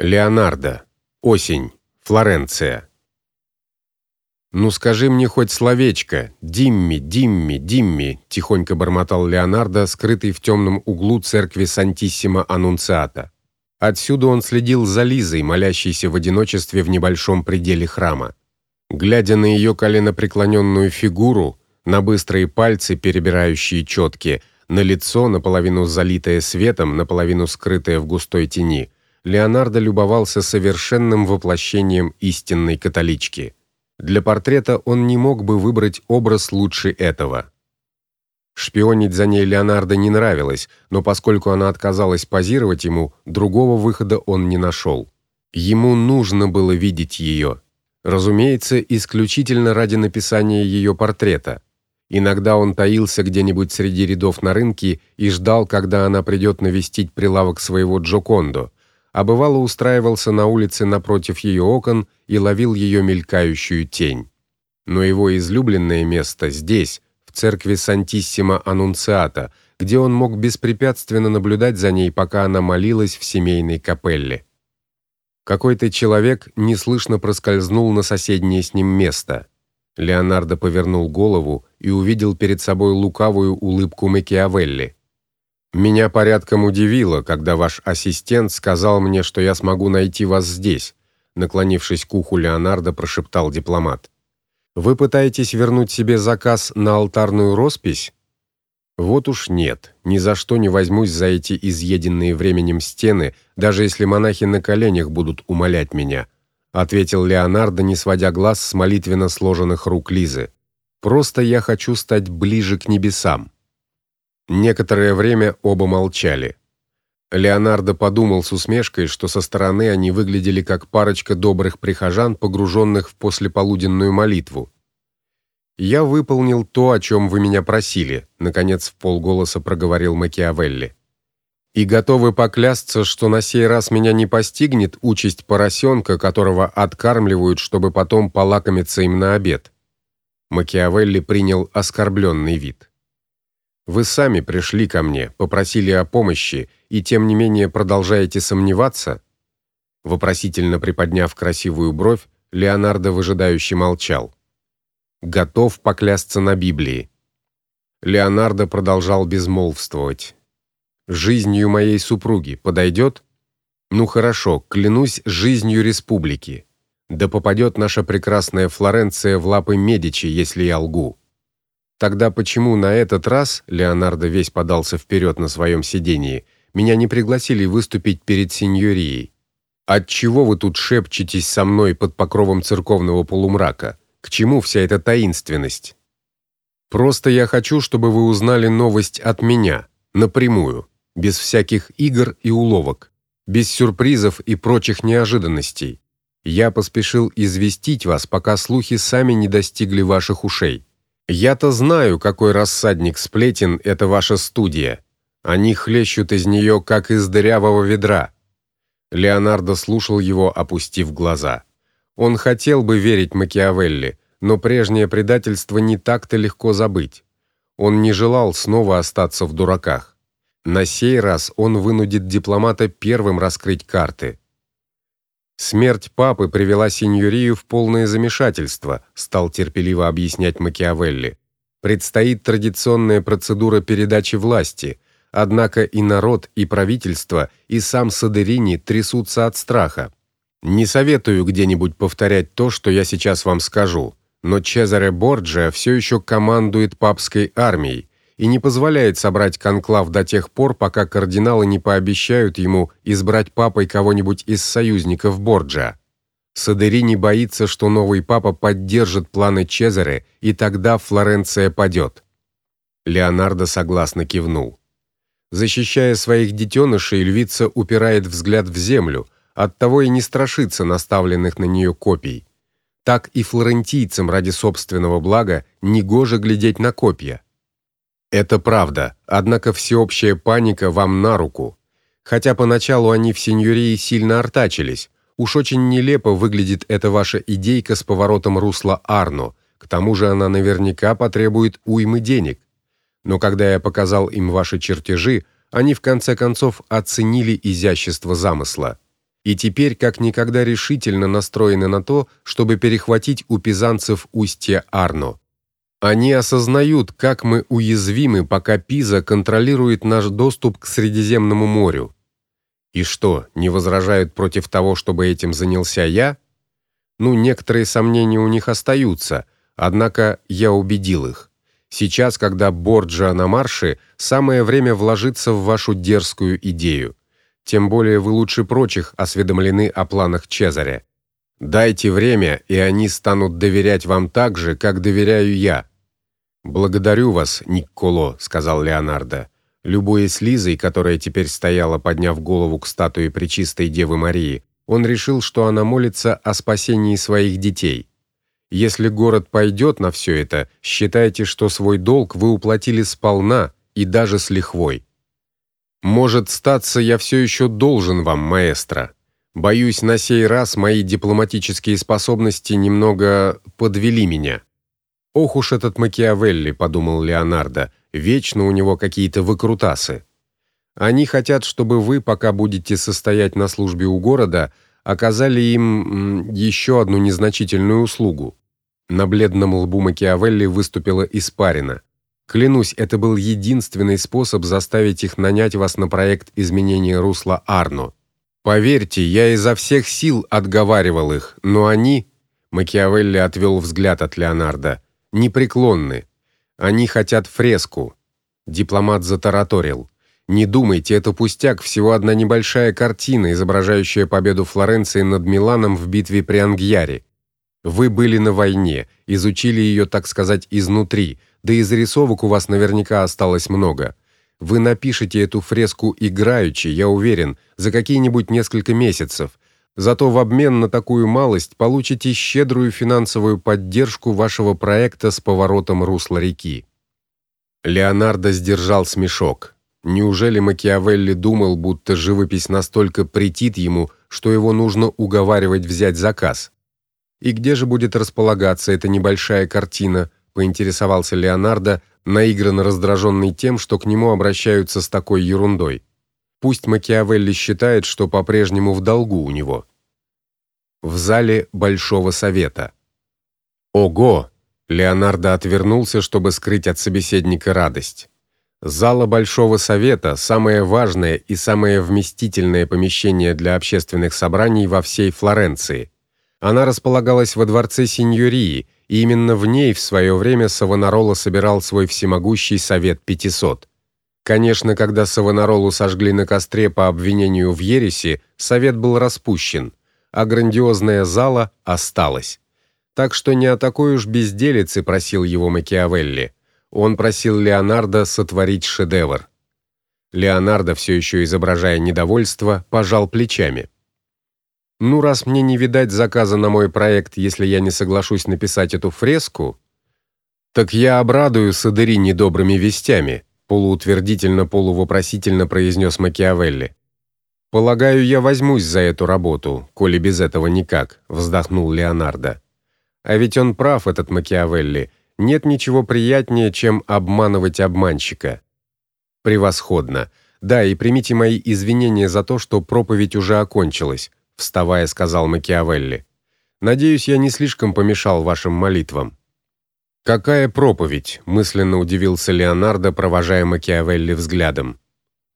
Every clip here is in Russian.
Леонардо. Осень. Флоренция. Ну скажи мне хоть словечко. Димми, Димми, Димми, тихонько бормотал Леонардо, скрытый в темном углу церкви Сантиссимо Аннунциата. Отсюда он следил за Лизой, молящейся в одиночестве в небольшом пределе храма. Глядя на ее коленопреклоненную фигуру, на быстрые пальцы, перебирающие четки, на лицо, наполовину залитое светом, наполовину скрытое в густой тени, Леонардо любовался совершенным воплощением истинной католички. Для портрета он не мог бы выбрать образ лучше этого. Шпионить за ней Леонардо не нравилось, но поскольку она отказалась позировать ему, другого выхода он не нашел. Ему нужно было видеть ее. Разумеется, исключительно ради написания ее портрета. Иногда он таился где-нибудь среди рядов на рынке и ждал, когда она придет навестить прилавок своего Джокондо а бывало устраивался на улице напротив ее окон и ловил ее мелькающую тень. Но его излюбленное место здесь, в церкви Сантиссимо Аннунциата, где он мог беспрепятственно наблюдать за ней, пока она молилась в семейной капелле. Какой-то человек неслышно проскользнул на соседнее с ним место. Леонардо повернул голову и увидел перед собой лукавую улыбку Макиавелли. Меня порядком удивило, когда ваш ассистент сказал мне, что я смогу найти вас здесь, наклонившись к уху Леонардо, прошептал дипломат. Вы пытаетесь вернуть себе заказ на алтарную роспись? Вот уж нет, ни за что не возьмусь за эти изъеденные временем стены, даже если монахи на коленях будут умолять меня, ответил Леонардо, не сводя глаз с молитвенно сложенных рук Лизы. Просто я хочу стать ближе к небесам. Некоторое время оба молчали. Леонардо подумал с усмешкой, что со стороны они выглядели как парочка добрых прихожан, погруженных в послеполуденную молитву. Я выполнил то, о чем вы меня просили, наконец в полголоса проговорил Макиавелли. И готовы поклясться, что на сей раз меня не постигнет участь поросенка, которого откармливают, чтобы потом полакомиться им на обед. Макиавелли принял оскорбленный вид. Вы сами пришли ко мне, попросили о помощи и тем не менее продолжаете сомневаться? Вопросительно приподняв красивую бровь, Леонардо выжидающе молчал. Готов поклясться на Библии. Леонардо продолжал безмолвствовать. Жизнью моей супруги подойдет? Ну хорошо, клянусь жизнью республики. Да попадет наша прекрасная Флоренция в лапы Медичи, если я лгу. Тогда почему на этот раз Леонардо весь подался вперед на своем сидении? Меня не пригласили выступить перед сеньорией. Отчего вы тут шепчетесь со мной под покровом церковного полумрака? К чему вся эта таинственность? Просто я хочу, чтобы вы узнали новость от меня, напрямую, без всяких игр и уловок, без сюрпризов и прочих неожиданностей. Я поспешил известить вас, пока слухи сами не достигли ваших ушей. Я-то знаю, какой рассадник сплетен это ваша студия. Они хлещут из нее, как из дырявого ведра. Леонардо слушал его, опустив глаза. Он хотел бы верить Макиавелли, но прежнее предательство не так-то легко забыть. Он не желал снова остаться в дураках. На сей раз он вынудит дипломата первым раскрыть карты. Смерть папы привела сеньорию в полное замешательство, стал терпеливо объяснять Макиавелли. Предстоит традиционная процедура передачи власти, однако и народ, и правительство, и сам Садерини трясутся от страха. Не советую где-нибудь повторять то, что я сейчас вам скажу, но Чезаре Борджиа все еще командует папской армией, и не позволяет собрать конклав до тех пор, пока кардиналы не пообещают ему избрать папой кого-нибудь из союзников Борджа. Садерини боится, что новый папа поддержит планы Чезаре, и тогда Флоренция падет. Леонардо согласно кивнул. Защищая своих детенышей, львица упирает взгляд в землю, оттого и не страшится наставленных на нее копий. Так и флорентийцам ради собственного блага негоже глядеть на копья. Это правда, однако всеобщая паника вам на руку. Хотя поначалу они в сеньории сильно артачились, уж очень нелепо выглядит эта ваша идейка с поворотом русла Арно. К тому же она наверняка потребует уймы денег. Но когда я показал им ваши чертежи, они в конце концов оценили изящество замысла. и теперь как никогда решительно настроены на то, чтобы перехватить у пизанцев устье Арно. Они осознают, как мы уязвимы, пока Пиза контролирует наш доступ к Средиземному морю. И что, не возражают против того, чтобы этим занялся я? Ну, некоторые сомнения у них остаются, однако я убедил их. Сейчас, когда Борджа на марше, самое время вложиться в вашу дерзкую идею. Тем более вы лучше прочих осведомлены о планах Чезаря. Дайте время, и они станут доверять вам так же, как доверяю я. Благодарю вас, Никколо, сказал Леонардо. Любуясь Лизой, которая теперь стояла, подняв голову к статуе Пречистой Девы Марии, он решил, что она молится о спасении своих детей. Если город пойдет на все это, считайте, что свой долг вы уплатили сполна и даже с лихвой. Может, статься я все еще должен вам, маэстро. Боюсь, на сей раз мои дипломатические способности немного подвели меня. Ох уж этот Макиавелли, подумал Леонардо, вечно у него какие-то выкрутасы. Они хотят, чтобы вы, пока будете состоять на службе у города, оказали им еще одну незначительную услугу. На бледном лбу Макиавелли выступила испарина. Клянусь, это был единственный способ заставить их нанять вас на проект изменения русла Арно. Поверьте, я изо всех сил отговаривал их, но они Макиавелли отвел взгляд от Леонардо. Непреклонны. Они хотят фреску. Дипломат затараторил: "Не думайте, это пустяк, всего одна небольшая картина, изображающая победу Флоренции над Миланом в битве при Ангьяре. Вы были на войне, изучили ее, так сказать, изнутри, да и зарисовок у вас наверняка осталось много. Вы напишете эту фреску играючи, я уверен, за какие-нибудь несколько месяцев. Зато в обмен на такую малость получите щедрую финансовую поддержку вашего проекта с поворотом русла реки. Леонардо сдержал смешок. Неужели Макиавелли думал, будто живопись настолько претит ему, что его нужно уговаривать взять заказ? И где же будет располагаться эта небольшая картина? поинтересовался Леонардо, наигранно раздраженный тем, что к нему обращаются с такой ерундой. Пусть Макиавелли считает, что по-прежнему в долгу у него. В зале большого совета. Ого, Леонардо отвернулся, чтобы скрыть от собеседника радость. Зала Большого совета самое важное и самое вместительное помещение для общественных собраний во всей Флоренции. Она располагалась во дворце Синьории, и именно в ней в свое время Савонарола собирал свой всемогущий совет 500. Конечно, когда Савонаролу сожгли на костре по обвинению в ереси, совет был распущен, а грандиозная зала осталась. Так что не о такой уж безделице просил его Макиавелли. Он просил Леонардо сотворить шедевр. Леонардо, все еще изображая недовольство, пожал плечами. Ну раз мне не видать заказа на мой проект, если я не соглашусь написать эту фреску, так я обрадую Садыри недобрыми вестями, полуутвердительно, полувопросительно произнес Макиавелли. Полагаю, я возьмусь за эту работу, коли без этого никак, вздохнул Леонардо. А ведь он прав, этот Макиавелли. Нет ничего приятнее, чем обманывать обманщика. Превосходно. Да, и примите мои извинения за то, что проповедь уже окончилась, вставая, сказал Макиавелли. Надеюсь, я не слишком помешал вашим молитвам. Какая проповедь, мысленно удивился Леонардо, провожая Макиавелли взглядом.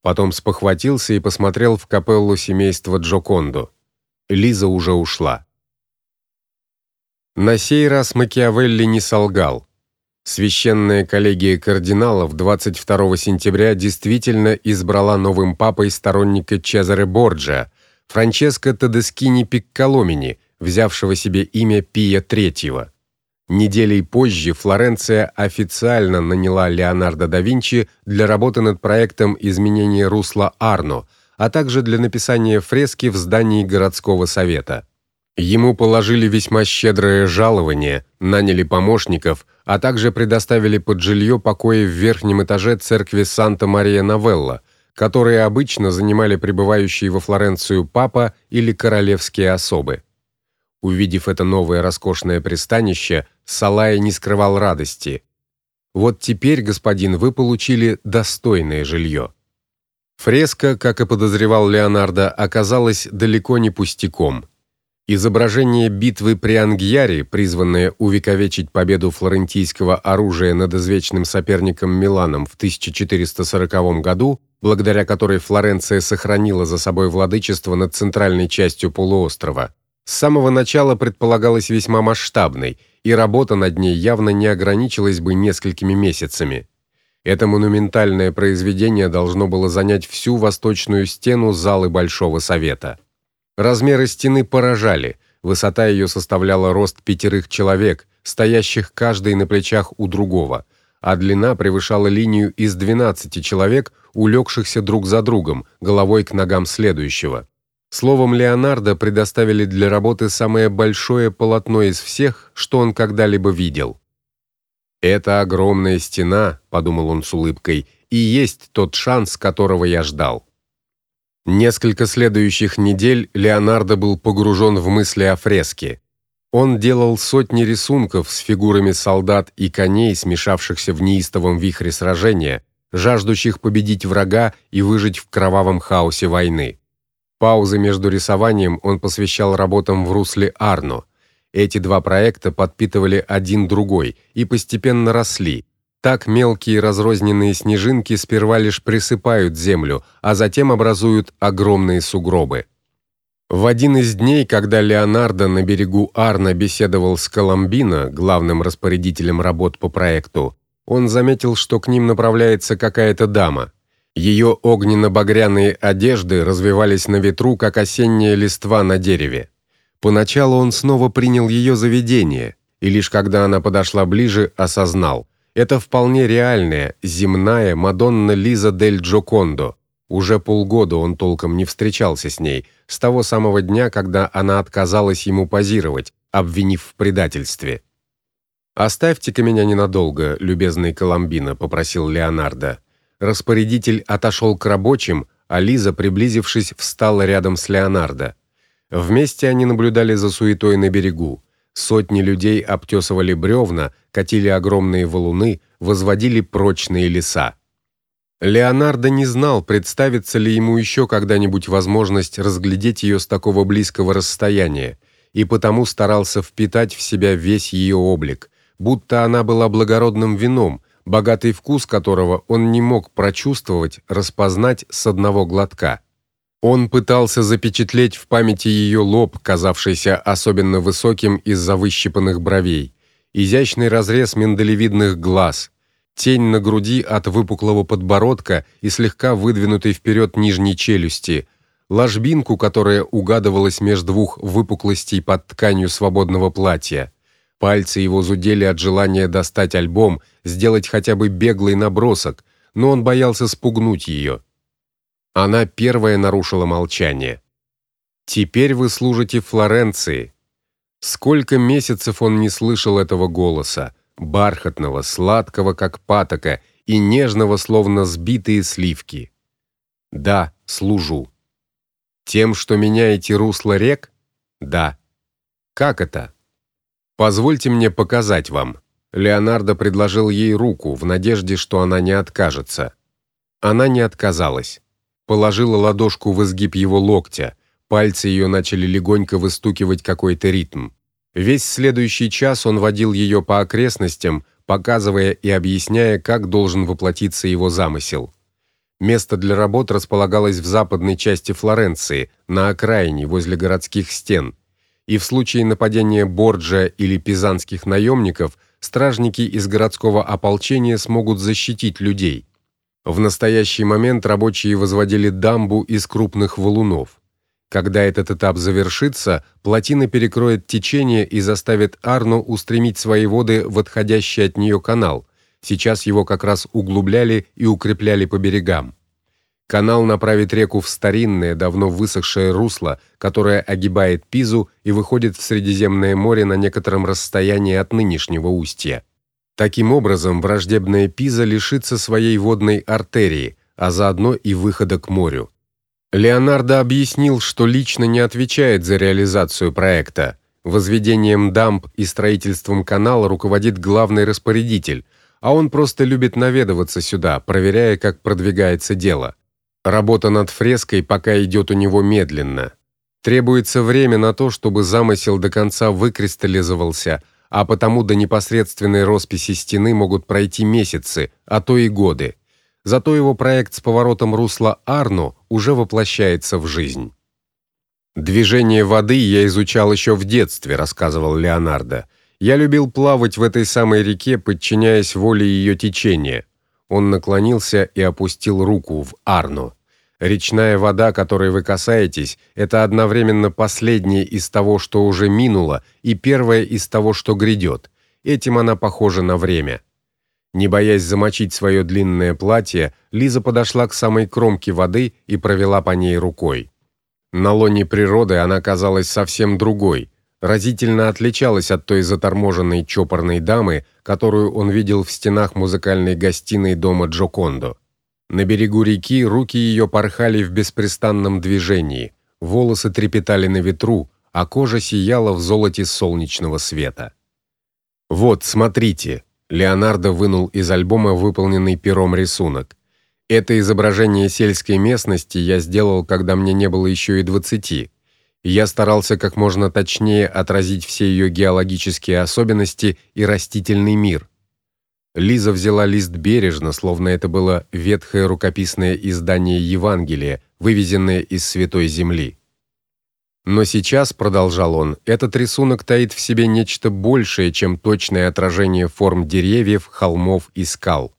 Потом спохватился и посмотрел в капеллу семейства Джокондо. Лиза уже ушла. На сей раз Макиавелли не солгал. Священная коллегия кардиналов 22 сентября действительно избрала новым папой сторонника Чезаре Борджиа, Франческо Тодескини Пикколомини, взявшего себе имя Пия III. Неделей позже Флоренция официально наняла Леонардо да Винчи для работы над проектом изменения русла Арно, а также для написания фрески в здании городского совета. Ему положили весьма щедрое жалование, наняли помощников, а также предоставили под жилье покои в верхнем этаже церкви Санта-Мария-Новелла, которые обычно занимали прибывающие во Флоренцию папа или королевские особы. Увидев это новое роскошное пристанище, Салай не скрывал радости. Вот теперь, господин, вы получили достойное жилье. Фреска, как и подозревал Леонардо, оказалась далеко не пустяком. Изображение битвы при Ангьяре, призванное увековечить победу флорентийского оружия над извечным соперником Миланом в 1440 году, благодаря которой Флоренция сохранила за собой владычество над центральной частью полуострова, с самого начала предполагалась весьма масштабной, и работа над ней явно не ограничилась бы несколькими месяцами. Это монументальное произведение должно было занять всю восточную стену залы Большого совета. Размеры стены поражали. Высота ее составляла рост пятерых человек, стоящих каждый на плечах у другого, а длина превышала линию из 12 человек, улегшихся друг за другом, головой к ногам следующего. Словом, Леонардо предоставили для работы самое большое полотно из всех, что он когда-либо видел. Это огромная стена, подумал он с улыбкой, и есть тот шанс, которого я ждал. Несколько следующих недель Леонардо был погружен в мысли о фреске. Он делал сотни рисунков с фигурами солдат и коней, смешавшихся в неистовом вихре сражения, жаждущих победить врага и выжить в кровавом хаосе войны. Паузы между рисованием он посвящал работам в русле Арно. Эти два проекта подпитывали один другой и постепенно росли, так мелкие разрозненные снежинки сперва лишь присыпают землю, а затем образуют огромные сугробы. В один из дней, когда Леонардо на берегу Арна беседовал с Коломбино, главным распорядителем работ по проекту, он заметил, что к ним направляется какая-то дама. Ее огненно-багряные одежды развивались на ветру, как осенняя листва на дереве. Поначалу он снова принял ее за видение, и лишь когда она подошла ближе, осознал: это вполне реальная, земная Мадонна Лиза дель Джокондо. Уже полгода он толком не встречался с ней, с того самого дня, когда она отказалась ему позировать, обвинив в предательстве. Оставьте-ка меня ненадолго, любезный Коломбино, попросил Леонардо. Распорядитель отошел к рабочим, а Лиза, приблизившись, встала рядом с Леонардо. Вместе они наблюдали за суетой на берегу. Сотни людей обтесывали бревна, катили огромные валуны, возводили прочные леса. Леонардо не знал, представится ли ему еще когда-нибудь возможность разглядеть ее с такого близкого расстояния, и потому старался впитать в себя весь ее облик, будто она была благородным вином, богатый вкус которого он не мог прочувствовать, распознать с одного глотка. Он пытался запечатлеть в памяти ее лоб, казавшийся особенно высоким из-за выщипанных бровей, изящный разрез миндалевидных глаз, тень на груди от выпуклого подбородка и слегка выдвинутой вперед нижней челюсти, ложбинку, которая угадывалась между двух выпуклостей под тканью свободного платья. Пальцы его зудели от желания достать альбом, сделать хотя бы беглый набросок, но он боялся спугнуть ее. Она первая нарушила молчание. Теперь вы служите Флоренции. Сколько месяцев он не слышал этого голоса, бархатного, сладкого как патока и нежного, словно сбитые сливки. Да, служу. Тем, что меняете русло рек? Да. Как это? Позвольте мне показать вам. Леонардо предложил ей руку в надежде, что она не откажется. Она не отказалась положила ладошку в изгиб его локтя. Пальцы ее начали легонько выстукивать какой-то ритм. Весь следующий час он водил ее по окрестностям, показывая и объясняя, как должен воплотиться его замысел. Место для работ располагалось в западной части Флоренции, на окраине, возле городских стен. И в случае нападения Борджа или пизанских наемников, стражники из городского ополчения смогут защитить людей. В настоящий момент рабочие возводили дамбу из крупных валунов. Когда этот этап завершится, плотина перекроет течение и заставит Арну устремить свои воды в отходящий от нее канал. Сейчас его как раз углубляли и укрепляли по берегам. Канал направит реку в старинное, давно высохшее русло, которое огибает Пизу и выходит в Средиземное море на некотором расстоянии от нынешнего устья. Таким образом, враждебная Пиза лишится своей водной артерии, а заодно и выхода к морю. Леонардо объяснил, что лично не отвечает за реализацию проекта. Возведением дамб и строительством канала руководит главный распорядитель, а он просто любит наведываться сюда, проверяя, как продвигается дело. Работа над фреской пока идет у него медленно. Требуется время на то, чтобы замысел до конца выкристаллизовался, а потому до непосредственной росписи стены могут пройти месяцы, а то и годы. Зато его проект с поворотом русла Арно уже воплощается в жизнь. Движение воды я изучал еще в детстве, рассказывал Леонардо. Я любил плавать в этой самой реке, подчиняясь воле ее течения. Он наклонился и опустил руку в Арно. Речная вода, которой вы касаетесь, это одновременно последнее из того, что уже минуло, и первое из того, что грядет. Этим она похожа на время. Не боясь замочить свое длинное платье, Лиза подошла к самой кромке воды и провела по ней рукой. На лоне природы она казалась совсем другой, разительно отличалась от той заторможенной чопорной дамы, которую он видел в стенах музыкальной гостиной дома Джокондо. На берегу реки руки ее порхали в беспрестанном движении, волосы трепетали на ветру, а кожа сияла в золоте солнечного света. Вот, смотрите, Леонардо вынул из альбома выполненный пером рисунок. Это изображение сельской местности я сделал, когда мне не было еще и двадцати. Я старался как можно точнее отразить все ее геологические особенности и растительный мир. Лиза взяла лист бережно, словно это было ветхое рукописное издание Евангелия, вывезенное из святой земли. Но сейчас, продолжал он, этот рисунок таит в себе нечто большее, чем точное отражение форм деревьев, холмов и скал.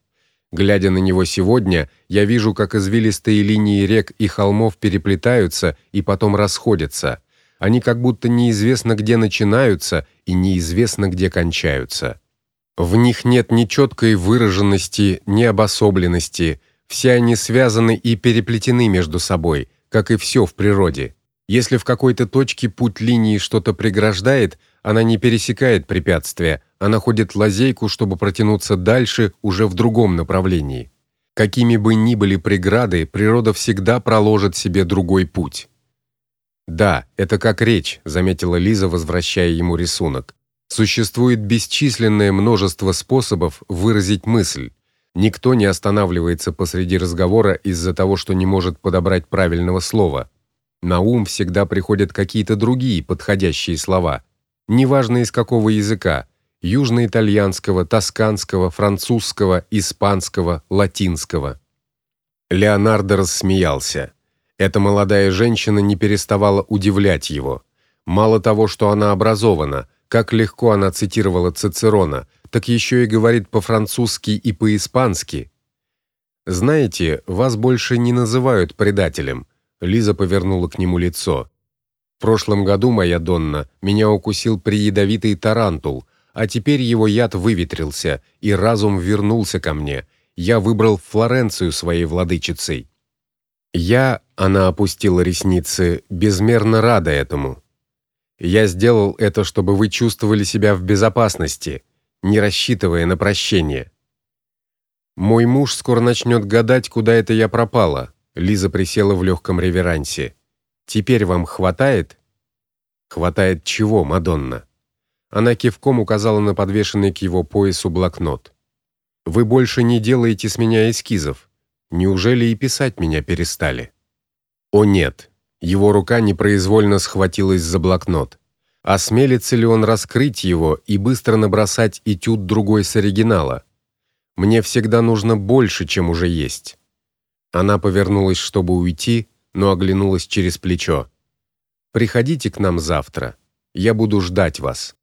Глядя на него сегодня, я вижу, как извилистые линии рек и холмов переплетаются и потом расходятся. Они как будто неизвестно где начинаются и неизвестно где кончаются. В них нет ни четкой выраженности, ни обособленности. Все они связаны и переплетены между собой, как и все в природе. Если в какой-то точке путь линии что-то преграждает, она не пересекает препятствие, а находит лазейку, чтобы протянуться дальше уже в другом направлении. Какими бы ни были преграды, природа всегда проложит себе другой путь. Да, это как речь, заметила Лиза, возвращая ему рисунок. Существует бесчисленное множество способов выразить мысль. Никто не останавливается посреди разговора из-за того, что не может подобрать правильного слова. На ум всегда приходят какие-то другие подходящие слова, неважно из какого языка: южноитальянского, тосканского, французского, испанского, латинского. Леонардо рассмеялся. Эта молодая женщина не переставала удивлять его. Мало того, что она образована, как легко она цитировала Цицерона, так еще и говорит по-французски и по-испански. Знаете, вас больше не называют предателем. Лиза повернула к нему лицо. В прошлом году, моя Донна, меня укусил преядовитый тарантул, а теперь его яд выветрился, и разум вернулся ко мне. Я выбрал Флоренцию своей владычицей. Я, она опустила ресницы, безмерно рада этому. Я сделал это, чтобы вы чувствовали себя в безопасности, не рассчитывая на прощение. Мой муж скоро начнет гадать, куда это я пропала. Лиза присела в легком реверансе. Теперь вам хватает? Хватает чего, Мадонна? Она кивком указала на подвешенный к его поясу блокнот. Вы больше не делаете с меня эскизов. Неужели и писать меня перестали? О нет, его рука непроизвольно схватилась за блокнот. Осмелится ли он раскрыть его и быстро набросать этюд другой с оригинала? Мне всегда нужно больше, чем уже есть. Она повернулась, чтобы уйти, но оглянулась через плечо. Приходите к нам завтра. Я буду ждать вас.